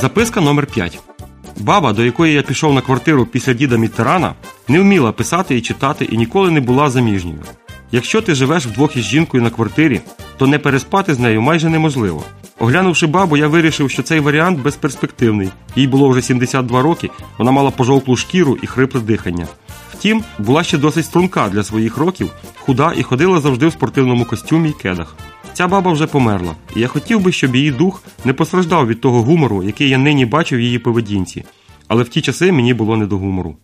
Записка номер 5 Баба, до якої я пішов на квартиру після діда Міттерана, не вміла писати і читати і ніколи не була заміжньою. Якщо ти живеш вдвох із жінкою на квартирі, то не переспати з нею майже неможливо. Оглянувши бабу, я вирішив, що цей варіант безперспективний. Їй було вже 72 роки, вона мала пожовклу шкіру і хрипле дихання. Втім, була ще досить струнка для своїх років, худа і ходила завжди в спортивному костюмі й кедах. Ця баба вже померла, і я хотів би, щоб її дух не постраждав від того гумору, який я нині бачив в її поведінці. Але в ті часи мені було не до гумору.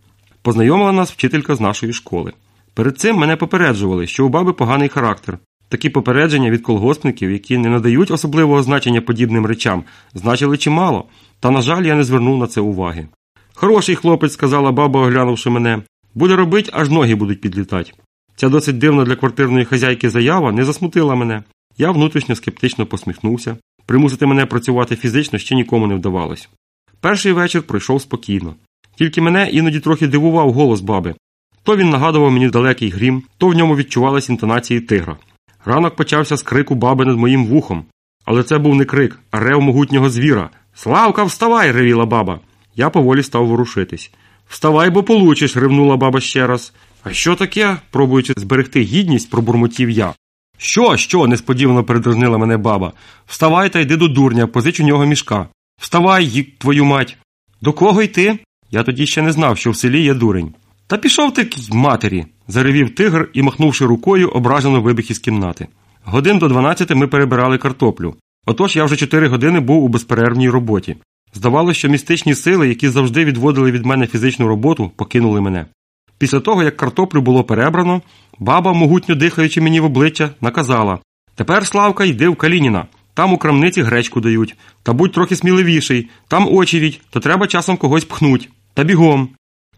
Познайомила нас вчителька з нашої школи. Перед цим мене попереджували, що у баби поганий характер. Такі попередження від колгоспників, які не надають особливого значення подібним речам, значили чимало, та, на жаль, я не звернув на це уваги. Хороший хлопець, сказала баба, оглянувши мене, буде робить, аж ноги будуть підлітати. Ця досить дивна для квартирної хазяйки заява не засмутила мене. Я внутрішньо скептично посміхнувся. Примусити мене працювати фізично ще нікому не вдавалось. Перший вечір пройшов спокійно. Тільки мене іноді трохи дивував голос баби. То він нагадував мені далекий грім, то в ньому відчувались інтонації тигра. Ранок почався з крику баби над моїм вухом. Але це був не крик, а рев могутнього звіра. Славка, вставай! ревіла баба. Я поволі став ворушитись. Вставай, бо получиш, ревнула баба ще раз. А що таке? пробуючи зберегти гідність, пробурмотів я. Що, що? несподівано передразнила мене баба. Вставай та йди до дурня, позич у нього мішка. Вставай, їк, твою мать. До кого йти? Я тоді ще не знав, що в селі є дурень. Та пішов ти к матері, заревів тигр і, махнувши рукою, ображено вибіг із кімнати. Годин до 12 ми перебирали картоплю. Отож я вже 4 години був у безперервній роботі. Здавалося, що містичні сили, які завжди відводили від мене фізичну роботу, покинули мене. Після того, як картоплю було перебрано, баба, могутньо дихаючи мені в обличчя, наказала Тепер, Славка, йди в Калініна. Там у крамниці гречку дають. Та будь трохи сміливіший, там очередь, то треба часом когось пхнуть. Та бігом.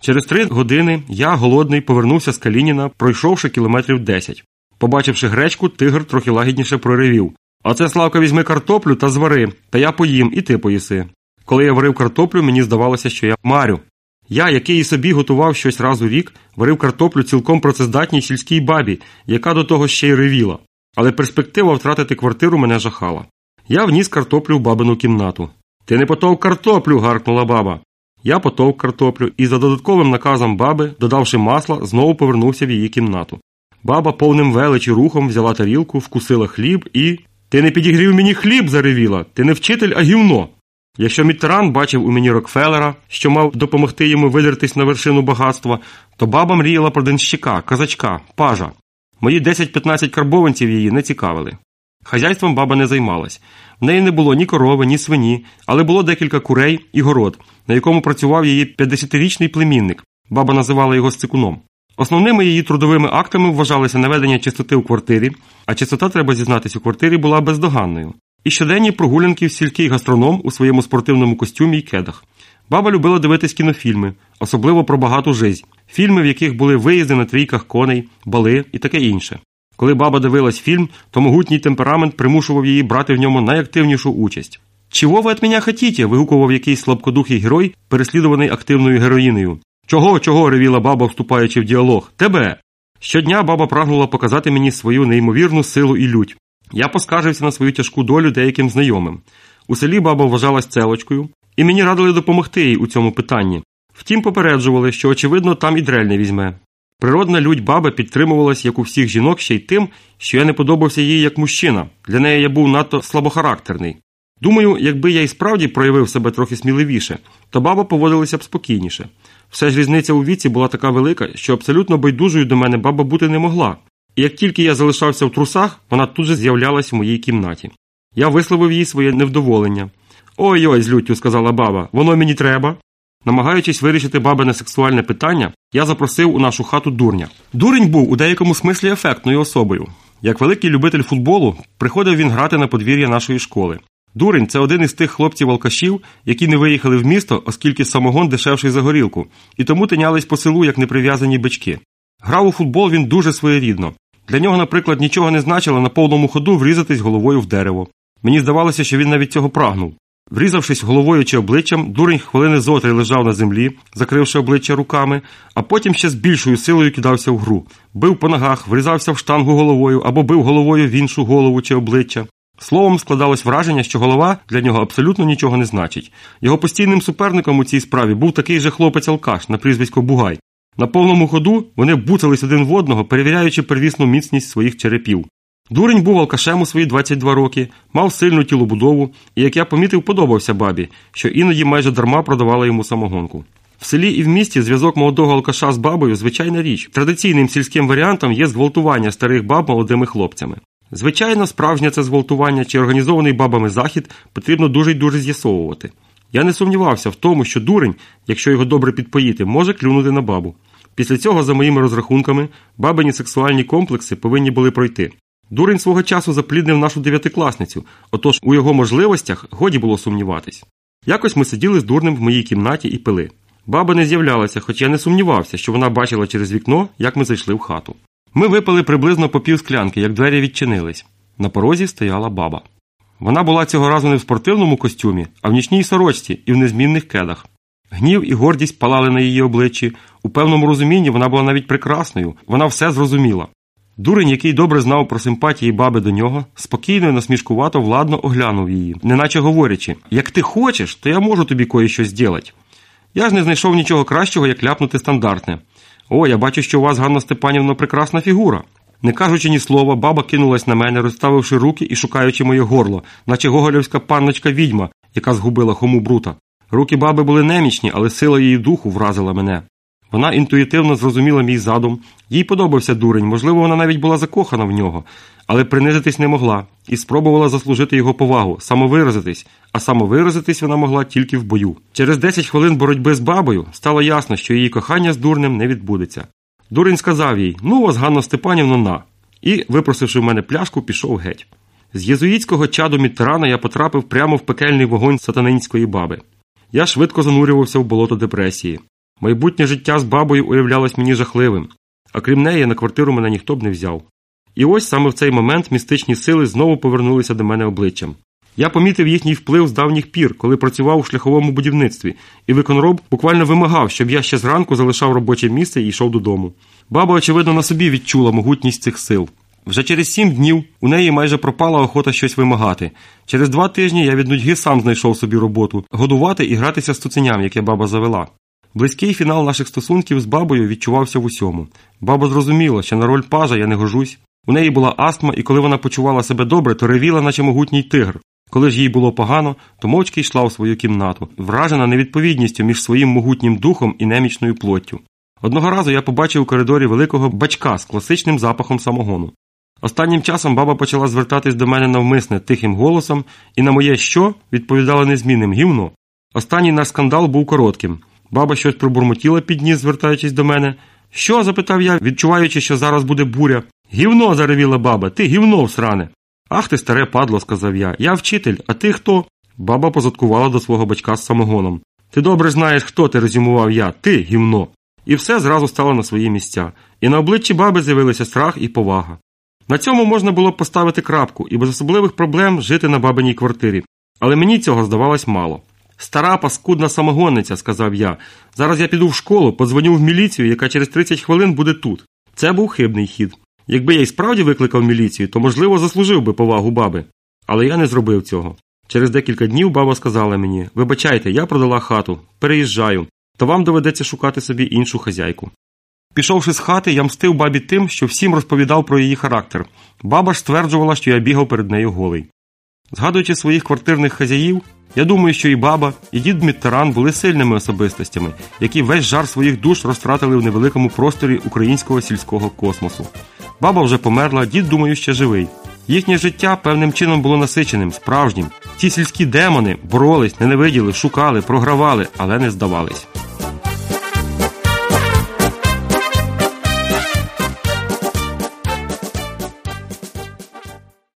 Через три години я, голодний, повернувся з Калініна, пройшовши кілометрів десять. Побачивши гречку, тигр трохи лагідніше проривів. Оце, Славка, візьми картоплю та звари, та я поїм, і ти поїси. Коли я варив картоплю, мені здавалося, що я марю. Я, який і собі готував щось раз у рік, варив картоплю цілком працездатній сільській бабі, яка до того ще й ревіла. Але перспектива втратити квартиру мене жахала. Я вніс картоплю в бабину кімнату. Ти не потовк картоплю. гаркнула баба. Я потовк картоплю і за додатковим наказом баби, додавши масла, знову повернувся в її кімнату. Баба повним величі рухом взяла тарілку, вкусила хліб і. Ти не підігрів мені хліб, заревіла. Ти не вчитель, а гівно. Якщо Міттеран бачив у мені Рокфеллера, що мав допомогти йому видертись на вершину багатства, то баба мріяла про денщика, казачка, пажа. Мої 10-15 карбованців її не цікавили. Хазяйством баба не займалась. В неї не було ні корови, ні свині, але було декілька курей і город, на якому працював її 50-річний племінник. Баба називала його сцикуном. Основними її трудовими актами вважалися наведення чистоти у квартирі, а чистота, треба зізнатись, у квартирі була бездоганною. І щоденні прогулянки сільський гастроном у своєму спортивному костюмі й кедах. Баба любила дивитись кінофільми, особливо про багату жизнь, фільми, в яких були виїзди на трійках коней, бали і таке інше. Коли баба дивилась фільм, то могутній темперамент примушував її брати в ньому найактивнішу участь. Чого ви від мене хотіте? вигукував якийсь слабкодухий герой, переслідуваний активною героїнею. Чого, чого? ревіла баба, вступаючи в діалог. Тебе. Щодня баба прагнула показати мені свою неймовірну силу і лють. Я поскаржився на свою тяжку долю деяким знайомим. У селі баба вважалась целочкою, і мені радили допомогти їй у цьому питанні. Втім, попереджували, що, очевидно, там і дрель не візьме. Природна лють баби підтримувалась, як у всіх жінок, ще й тим, що я не подобався їй як мужчина. Для неї я був надто слабохарактерний. Думаю, якби я і справді проявив себе трохи сміливіше, то баба поводилася б спокійніше. Все ж різниця у віці була така велика, що абсолютно байдужою до мене баба бути не могла. Як тільки я залишався в трусах, вона тут же з'являлась в моїй кімнаті. Я висловив їй своє невдоволення. Ой ой, з люттю, сказала баба, воно мені треба. Намагаючись вирішити бабине сексуальне питання, я запросив у нашу хату дурня. Дурень був у деякому смислі ефектною особою. Як великий любитель футболу, приходив він грати на подвір'я нашої школи. Дурень це один із тих хлопців-алкашів, які не виїхали в місто, оскільки самогон дешевший за горілку, і тому тинялись по селу, як неприв'язані бички. Грав у футбол він дуже своєрідно. Для нього, наприклад, нічого не значило на повному ходу врізатись головою в дерево. Мені здавалося, що він навіть цього прагнув. Врізавшись головою чи обличчям, дурень хвилини зотри лежав на землі, закривши обличчя руками, а потім ще з більшою силою кидався в гру. Бив по ногах, врізався в штангу головою або бив головою в іншу голову чи обличчя. Словом, складалось враження, що голова для нього абсолютно нічого не значить. Його постійним суперником у цій справі був такий же хлопець-алкаш на прізвисько Бугай. На повному ходу вони буцались один в одного, перевіряючи первісну міцність своїх черепів. Дурень був алкашем у свої 22 роки, мав сильну тілобудову і, як я помітив, подобався бабі, що іноді майже дарма продавала йому самогонку. В селі і в місті зв'язок молодого алкаша з бабою звичайна річ. Традиційним сільським варіантом є зґвалтування старих баб молодими хлопцями. Звичайно, справжнє це зґвалтування чи організований бабами захід потрібно дуже й дуже з'ясовувати. Я не сумнівався в тому, що дурень, якщо його добре підпоїти, може клюнути на бабу. Після цього, за моїми розрахунками, бабині сексуальні комплекси повинні були пройти. Дурень свого часу запліднив нашу дев'ятикласницю, отож у його можливостях годі було сумніватись. Якось ми сиділи з дурнем в моїй кімнаті і пили. Баба не з'являлася, хоч я не сумнівався, що вона бачила через вікно, як ми зайшли в хату. Ми випили приблизно по пів склянки, як двері відчинились. На порозі стояла баба. Вона була цього разу не в спортивному костюмі, а в нічній сорочці і в незмінних кедах. Гнів і гордість палали на її обличчі. У певному розумінні вона була навіть прекрасною, вона все зрозуміла. Дурень, який добре знав про симпатії баби до нього, спокійно і насмішкувато владно оглянув її, неначе говорячи як ти хочеш, то я можу тобі кое що зробити. Я ж не знайшов нічого кращого, як ляпнути стандартне. О, я бачу, що у вас, Ганна Степанівна, прекрасна фігура. Не кажучи ні слова, баба кинулась на мене, розставивши руки і шукаючи моє горло, наче гоголівська панночка відьма, яка згубила хому брута. Руки баби були немічні, але сила її духу вразила мене. Вона інтуїтивно зрозуміла мій задум, їй подобався дурень, можливо, вона навіть була закохана в нього, але принизитись не могла і спробувала заслужити його повагу, самовиразитись, а самовиразитись вона могла тільки в бою. Через 10 хвилин боротьби з бабою стало ясно, що її кохання з дурнем не відбудеться. Дурень сказав їй Ну вас, Ганна Степанівна, на. І, випросивши в мене пляшку, пішов геть. З єзуїтського чаду Міттерана я потрапив прямо в пекельний вогонь сатанинської баби. Я швидко занурювався в болото депресії. Майбутнє життя з бабою уявлялось мені жахливим, а крім неї, на квартиру мене ніхто б не взяв. І ось саме в цей момент містичні сили знову повернулися до мене обличчям. Я помітив їхній вплив з давніх пір, коли працював у шляховому будівництві, і виконроб буквально вимагав, щоб я ще зранку залишав робоче місце і йшов додому. Баба, очевидно, на собі відчула могутність цих сил. Вже через сім днів у неї майже пропала охота щось вимагати. Через два тижні я від нудьги сам знайшов собі роботу годувати і гратися з цуценям, яке баба завела. Близький фінал наших стосунків з бабою відчувався в усьому. Баба зрозуміла, що на роль пажа я не гожусь. У неї була астма, і коли вона почувала себе добре, то ревіла, наче могутній тигр. Коли ж їй було погано, то мовчки йшла у свою кімнату, вражена невідповідністю між своїм могутнім духом і немічною плоттю. Одного разу я побачив у коридорі великого бачка з класичним запахом самогону. Останнім часом баба почала звертатись до мене навмисне тихим голосом, і на моє що відповідала незмінним гівно. Останній наш скандал був коротким. Баба щось пробурмотіла під ніс, звертаючись до мене. Що? запитав я, відчуваючи, що зараз буде буря. Гівно, заревіла баба, ти гівно всране. Ах ти, старе падло, сказав я. Я вчитель, а ти хто? Баба позадкувала до свого батька з самогоном. Ти добре знаєш, хто ти, резюмував я, ти гівно. І все зразу стало на свої місця. І на обличчі баби з'явилися страх і повага. На цьому можна було поставити крапку і без особливих проблем жити на бабиній квартирі, але мені цього здавалось мало. Стара паскудна самогонниця, сказав я. Зараз я піду в школу, подзвоню в міліцію, яка через 30 хвилин буде тут. Це був хибний хід. Якби я й справді викликав міліцію, то, можливо, заслужив би повагу баби. Але я не зробив цього. Через декілька днів баба сказала мені Вибачайте, я продала хату, переїжджаю, то вам доведеться шукати собі іншу хазяйку. Пішовши з хати, я мстив бабі тим, що всім розповідав про її характер. Баба ж стверджувала, що я бігав перед нею голий. Згадуючи своїх квартирних хазяїв, я думаю, що і баба, і дід Міттеран були сильними особистостями, які весь жар своїх душ розтратили в невеликому просторі українського сільського космосу. Баба вже померла, дід, думаю, ще живий. Їхнє життя певним чином було насиченим, справжнім. Ці сільські демони боролись, ненавиділи, шукали, програвали, але не здавались.